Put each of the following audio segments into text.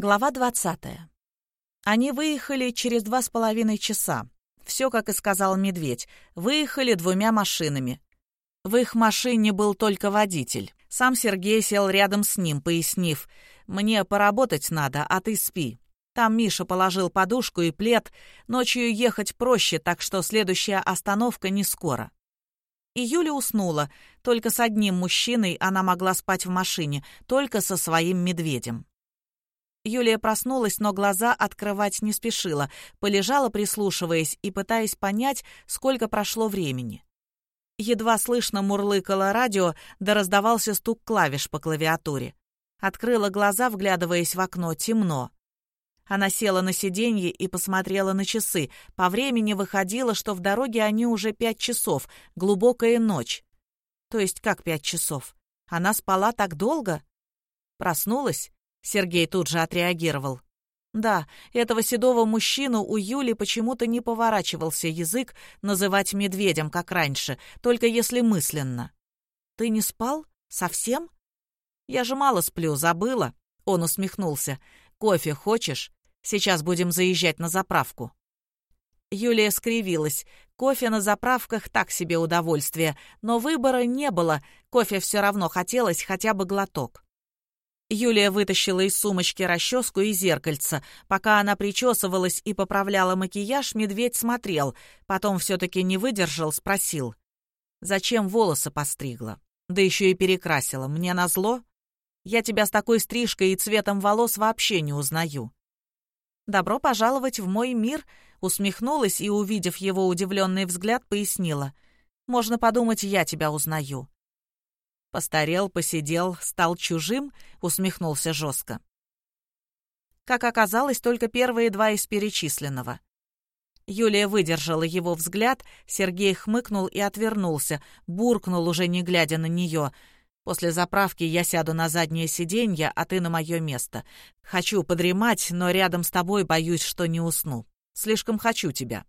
Глава 20. Они выехали через два с половиной часа. Все, как и сказал медведь. Выехали двумя машинами. В их машине был только водитель. Сам Сергей сел рядом с ним, пояснив. «Мне поработать надо, а ты спи». Там Миша положил подушку и плед. Ночью ехать проще, так что следующая остановка не скоро. И Юля уснула. Только с одним мужчиной она могла спать в машине, только со своим медведем. Юлия проснулась, но глаза открывать не спешила, полежала, прислушиваясь и пытаясь понять, сколько прошло времени. Едва слышно мурлыкало радио, да раздавался стук клавиш по клавиатуре. Открыла глаза, вглядываясь в окно, темно. Она села на сиденье и посмотрела на часы. По времени выходило, что в дороге они уже пять часов, глубокая ночь. То есть как пять часов? Она спала так долго? Проснулась? Сергей тут же отреагировал. Да, этого седого мужчину у Юли почему-то не поворачивался язык называть медведем, как раньше, только если мысленно. «Ты не спал? Совсем?» «Я же мало сплю, забыла». Он усмехнулся. «Кофе хочешь? Сейчас будем заезжать на заправку». Юлия скривилась. Кофе на заправках так себе удовольствие, но выбора не было, кофе все равно хотелось хотя бы глоток. Юлия вытащила из сумочки расческу и зеркальце. Пока она причесывалась и поправляла макияж, медведь смотрел. Потом все-таки не выдержал, спросил. «Зачем волосы постригла? Да еще и перекрасила. Мне назло? Я тебя с такой стрижкой и цветом волос вообще не узнаю». «Добро пожаловать в мой мир», — усмехнулась и, увидев его удивленный взгляд, пояснила. «Можно подумать, я тебя узнаю». Постарел, посидел, стал чужим, усмехнулся жестко. Как оказалось, только первые два из перечисленного. Юлия выдержала его взгляд, Сергей хмыкнул и отвернулся, буркнул, уже не глядя на нее. «После заправки я сяду на заднее сиденье, а ты на мое место. Хочу подремать, но рядом с тобой боюсь, что не усну. Слишком хочу тебя».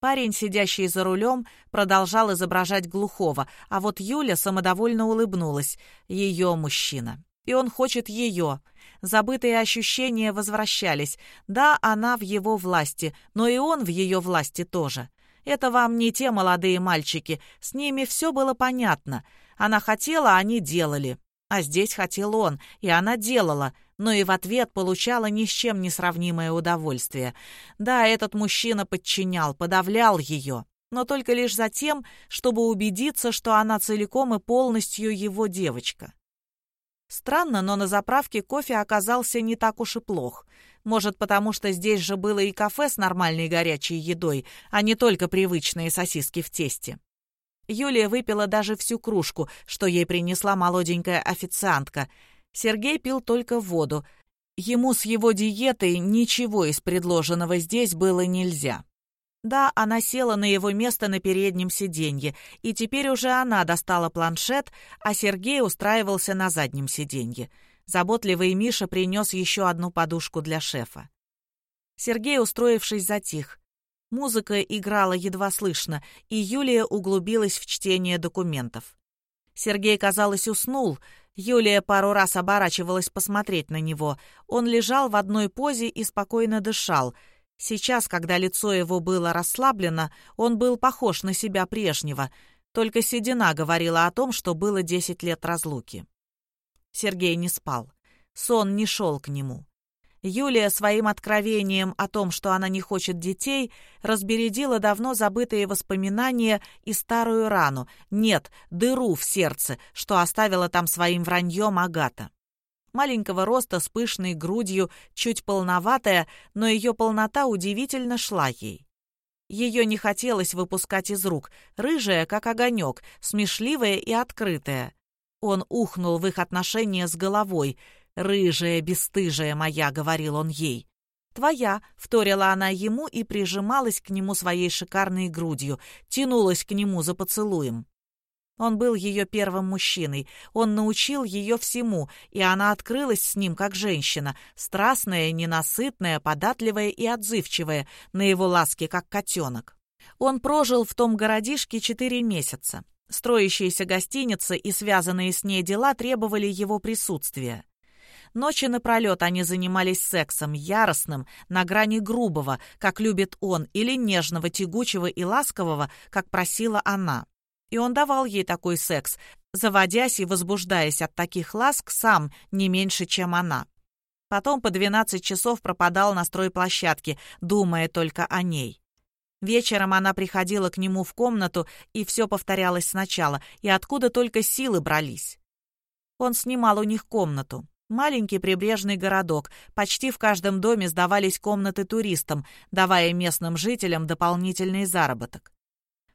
Парень, сидящий за рулем, продолжал изображать глухого, а вот Юля самодовольно улыбнулась. Ее мужчина. И он хочет ее. Забытые ощущения возвращались. Да, она в его власти, но и он в ее власти тоже. Это вам не те молодые мальчики, с ними все было понятно. Она хотела, они делали. А здесь хотел он, и она делала — но и в ответ получала ни с чем не сравнимое удовольствие. Да, этот мужчина подчинял, подавлял ее, но только лишь за тем, чтобы убедиться, что она целиком и полностью его девочка. Странно, но на заправке кофе оказался не так уж и плох. Может, потому что здесь же было и кафе с нормальной горячей едой, а не только привычные сосиски в тесте. Юлия выпила даже всю кружку, что ей принесла молоденькая официантка — Сергей пил только воду. Ему с его диетой ничего из предложенного здесь было нельзя. Да, она села на его место на переднем сиденье, и теперь уже она достала планшет, а Сергей устраивался на заднем сиденье. Заботливый Миша принес еще одну подушку для шефа. Сергей, устроившись, затих. Музыка играла едва слышно, и Юлия углубилась в чтение документов. Сергей, казалось, уснул, Юлия пару раз оборачивалась посмотреть на него. Он лежал в одной позе и спокойно дышал. Сейчас, когда лицо его было расслаблено, он был похож на себя прежнего. Только седина говорила о том, что было десять лет разлуки. Сергей не спал. Сон не шел к нему. Юлия своим откровением о том, что она не хочет детей, разбередила давно забытые воспоминания и старую рану, нет, дыру в сердце, что оставила там своим враньем Агата. Маленького роста с пышной грудью, чуть полноватая, но ее полнота удивительно шла ей. Ее не хотелось выпускать из рук, рыжая, как огонек, смешливая и открытая. Он ухнул в их отношения с головой — «Рыжая, бесстыжая моя», — говорил он ей. «Твоя», — вторила она ему и прижималась к нему своей шикарной грудью, тянулась к нему за поцелуем. Он был ее первым мужчиной, он научил ее всему, и она открылась с ним как женщина, страстная, ненасытная, податливая и отзывчивая, на его ласки, как котенок. Он прожил в том городишке четыре месяца. Строящиеся гостиницы и связанные с ней дела требовали его присутствия. Ночи напролет они занимались сексом, яростным, на грани грубого, как любит он, или нежного, тягучего и ласкового, как просила она. И он давал ей такой секс, заводясь и возбуждаясь от таких ласк сам не меньше, чем она. Потом по 12 часов пропадал на стройплощадке, думая только о ней. Вечером она приходила к нему в комнату, и все повторялось сначала, и откуда только силы брались. Он снимал у них комнату. Маленький прибрежный городок. Почти в каждом доме сдавались комнаты туристам, давая местным жителям дополнительный заработок.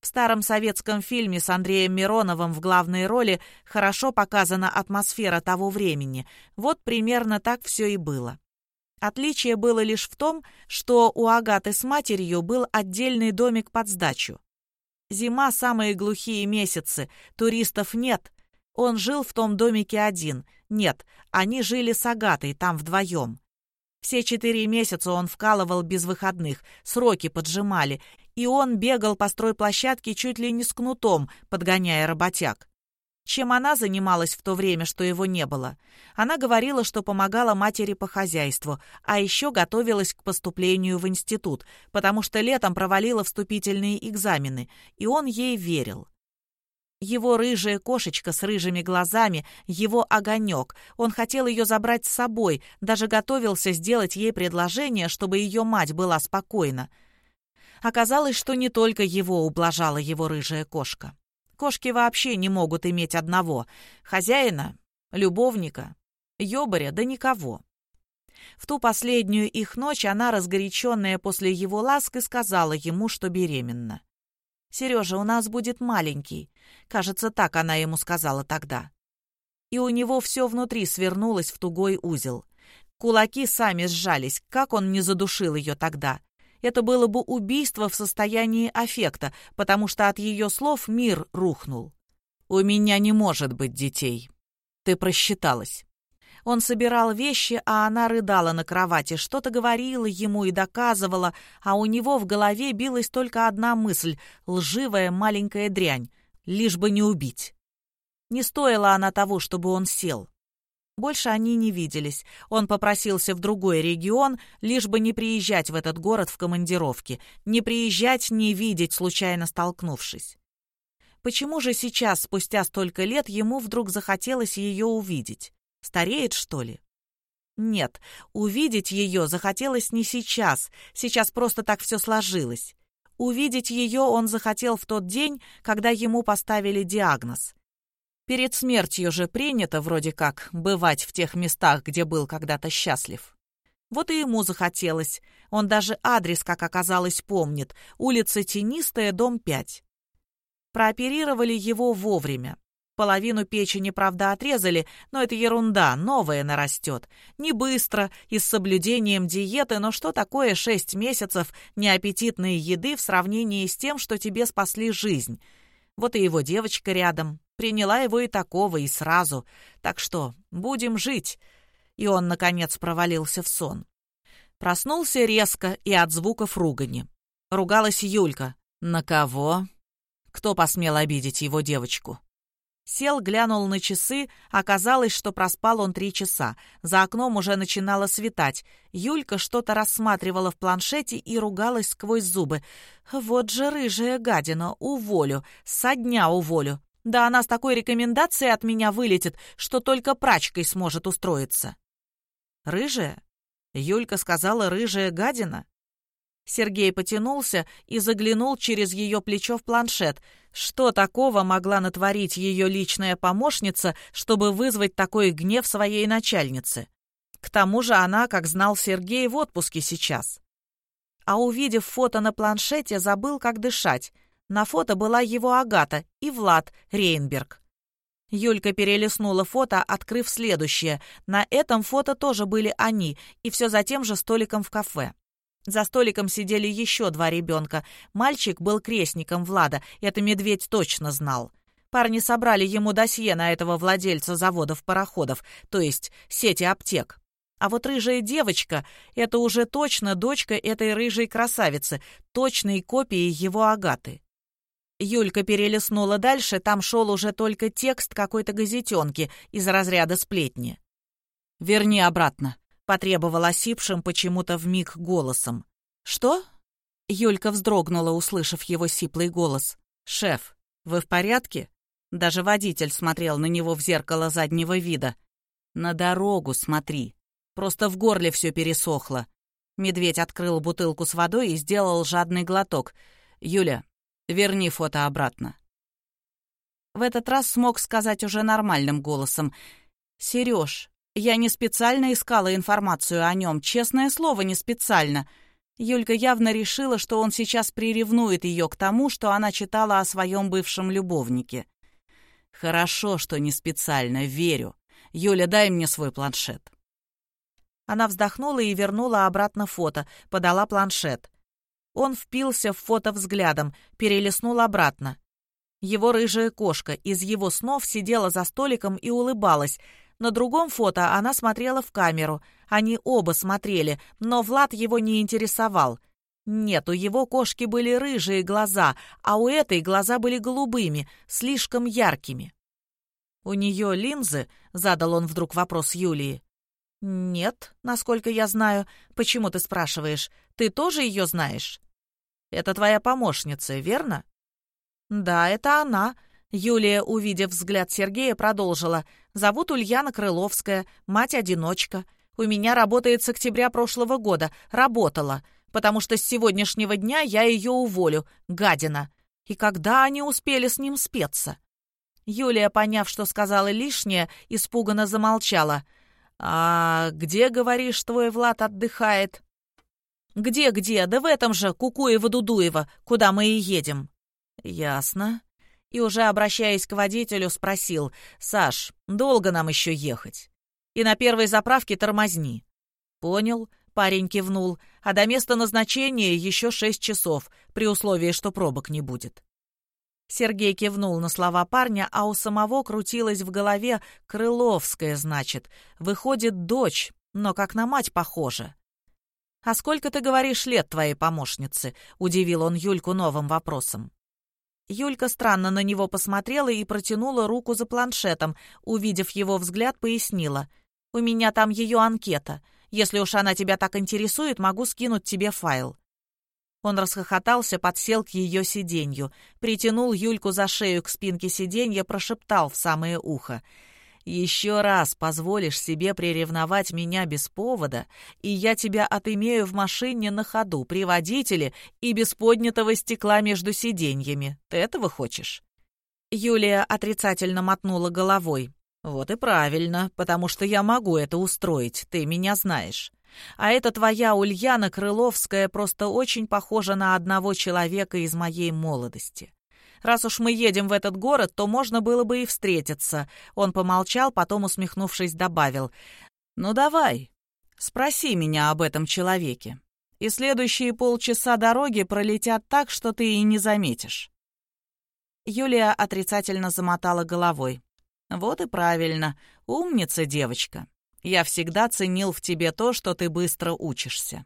В старом советском фильме с Андреем Мироновым в главной роли хорошо показана атмосфера того времени. Вот примерно так все и было. Отличие было лишь в том, что у Агаты с матерью был отдельный домик под сдачу. Зима — самые глухие месяцы, туристов нет. Он жил в том домике один. Нет, они жили с Агатой там вдвоем. Все четыре месяца он вкалывал без выходных, сроки поджимали, и он бегал по стройплощадке чуть ли не с кнутом, подгоняя работяг. Чем она занималась в то время, что его не было? Она говорила, что помогала матери по хозяйству, а еще готовилась к поступлению в институт, потому что летом провалила вступительные экзамены, и он ей верил. Его рыжая кошечка с рыжими глазами, его огонек. Он хотел ее забрать с собой, даже готовился сделать ей предложение, чтобы ее мать была спокойна. Оказалось, что не только его ублажала его рыжая кошка. Кошки вообще не могут иметь одного — хозяина, любовника, ёбаря, да никого. В ту последнюю их ночь она, разгоряченная после его ласк, и сказала ему, что беременна. «Сережа, у нас будет маленький». Кажется, так она ему сказала тогда. И у него все внутри свернулось в тугой узел. Кулаки сами сжались, как он не задушил ее тогда это было бы убийство в состоянии аффекта, потому что от ее слов мир рухнул. «У меня не может быть детей. Ты просчиталась». Он собирал вещи, а она рыдала на кровати, что-то говорила ему и доказывала, а у него в голове билась только одна мысль — лживая маленькая дрянь, лишь бы не убить. Не стоила она того, чтобы он сел. Больше они не виделись. Он попросился в другой регион, лишь бы не приезжать в этот город в командировке, не приезжать, не видеть, случайно столкнувшись. Почему же сейчас, спустя столько лет, ему вдруг захотелось ее увидеть? Стареет, что ли? Нет, увидеть ее захотелось не сейчас, сейчас просто так все сложилось. Увидеть ее он захотел в тот день, когда ему поставили диагноз. Перед смертью же принято вроде как бывать в тех местах, где был когда-то счастлив. Вот и ему захотелось. Он даже адрес, как оказалось, помнит. Улица Тенистая, дом 5. Прооперировали его вовремя. Половину печени, правда, отрезали, но это ерунда, новая нарастет. Не быстро и с соблюдением диеты, но что такое шесть месяцев неаппетитной еды в сравнении с тем, что тебе спасли жизнь? Вот и его девочка рядом. Приняла его и такого, и сразу. Так что будем жить. И он, наконец, провалился в сон. Проснулся резко и от звуков ругани. Ругалась Юлька. На кого? Кто посмел обидеть его девочку? Сел, глянул на часы, оказалось, что проспал он три часа. За окном уже начинало светать. Юлька что-то рассматривала в планшете и ругалась сквозь зубы. «Вот же рыжая гадина, уволю, со дня уволю. Да она с такой рекомендацией от меня вылетит, что только прачкой сможет устроиться». «Рыжая?» Юлька сказала «рыжая гадина». Сергей потянулся и заглянул через ее плечо в планшет. Что такого могла натворить ее личная помощница, чтобы вызвать такой гнев своей начальницы? К тому же она, как знал Сергей, в отпуске сейчас. А увидев фото на планшете, забыл, как дышать. На фото была его Агата и Влад Рейнберг. Юлька перелистнула фото, открыв следующее. На этом фото тоже были они, и все за тем же столиком в кафе. За столиком сидели еще два ребенка. Мальчик был крестником Влада, это медведь точно знал. Парни собрали ему досье на этого владельца заводов-пароходов, то есть сети аптек. А вот рыжая девочка — это уже точно дочка этой рыжей красавицы, точной копии его Агаты. Юлька перелистнула дальше, там шел уже только текст какой-то газетенки из разряда сплетни. «Верни обратно», — потребовал осипшим почему-то вмиг голосом. «Что?» Юлька вздрогнула, услышав его сиплый голос. «Шеф, вы в порядке?» Даже водитель смотрел на него в зеркало заднего вида. «На дорогу смотри. Просто в горле все пересохло». Медведь открыл бутылку с водой и сделал жадный глоток. «Юля, верни фото обратно». В этот раз смог сказать уже нормальным голосом. «Сереж, я не специально искала информацию о нем, честное слово, не специально». Юлька явно решила, что он сейчас приревнует ее к тому, что она читала о своем бывшем любовнике. «Хорошо, что не специально, верю. Юля, дай мне свой планшет». Она вздохнула и вернула обратно фото, подала планшет. Он впился в фото взглядом, перелистнул обратно. Его рыжая кошка из его снов сидела за столиком и улыбалась. На другом фото она смотрела в камеру. Они оба смотрели, но Влад его не интересовал. Нет, у его кошки были рыжие глаза, а у этой глаза были голубыми, слишком яркими. «У нее линзы?» — задал он вдруг вопрос Юлии. «Нет, насколько я знаю. Почему ты спрашиваешь? Ты тоже ее знаешь?» «Это твоя помощница, верно?» «Да, это она». Юлия, увидев взгляд Сергея, продолжила. «Зовут Ульяна Крыловская, мать-одиночка. У меня работает с октября прошлого года. Работала. Потому что с сегодняшнего дня я ее уволю. Гадина. И когда они успели с ним спеться?» Юлия, поняв, что сказала лишнее, испуганно замолчала. «А где, говоришь, твой Влад отдыхает?» «Где-где? Да в этом же, Кукуево-Дудуево, куда мы и едем». «Ясно». И уже обращаясь к водителю, спросил, «Саш, долго нам еще ехать?» «И на первой заправке тормозни». «Понял», — парень кивнул, «а до места назначения еще шесть часов, при условии, что пробок не будет». Сергей кивнул на слова парня, а у самого крутилась в голове «Крыловская, значит». Выходит, дочь, но как на мать похожа. «А сколько, ты говоришь, лет твоей помощнице?» — удивил он Юльку новым вопросом. Юлька странно на него посмотрела и протянула руку за планшетом. Увидев его взгляд, пояснила. «У меня там ее анкета. Если уж она тебя так интересует, могу скинуть тебе файл». Он расхохотался, подсел к ее сиденью, притянул Юльку за шею к спинке сиденья, прошептал в самое ухо — еще раз позволишь себе приревновать меня без повода, и я тебя отымею в машине на ходу, при водителе и без поднятого стекла между сиденьями. Ты этого хочешь?» Юлия отрицательно мотнула головой. «Вот и правильно, потому что я могу это устроить, ты меня знаешь. А эта твоя Ульяна Крыловская просто очень похожа на одного человека из моей молодости. Раз уж мы едем в этот город, то можно было бы и встретиться». Он помолчал, потом, усмехнувшись, добавил. «Ну давай, спроси меня об этом человеке. И следующие полчаса дороги пролетят так, что ты и не заметишь». Юлия отрицательно замотала головой. «Вот и правильно. Умница, девочка. Я всегда ценил в тебе то, что ты быстро учишься».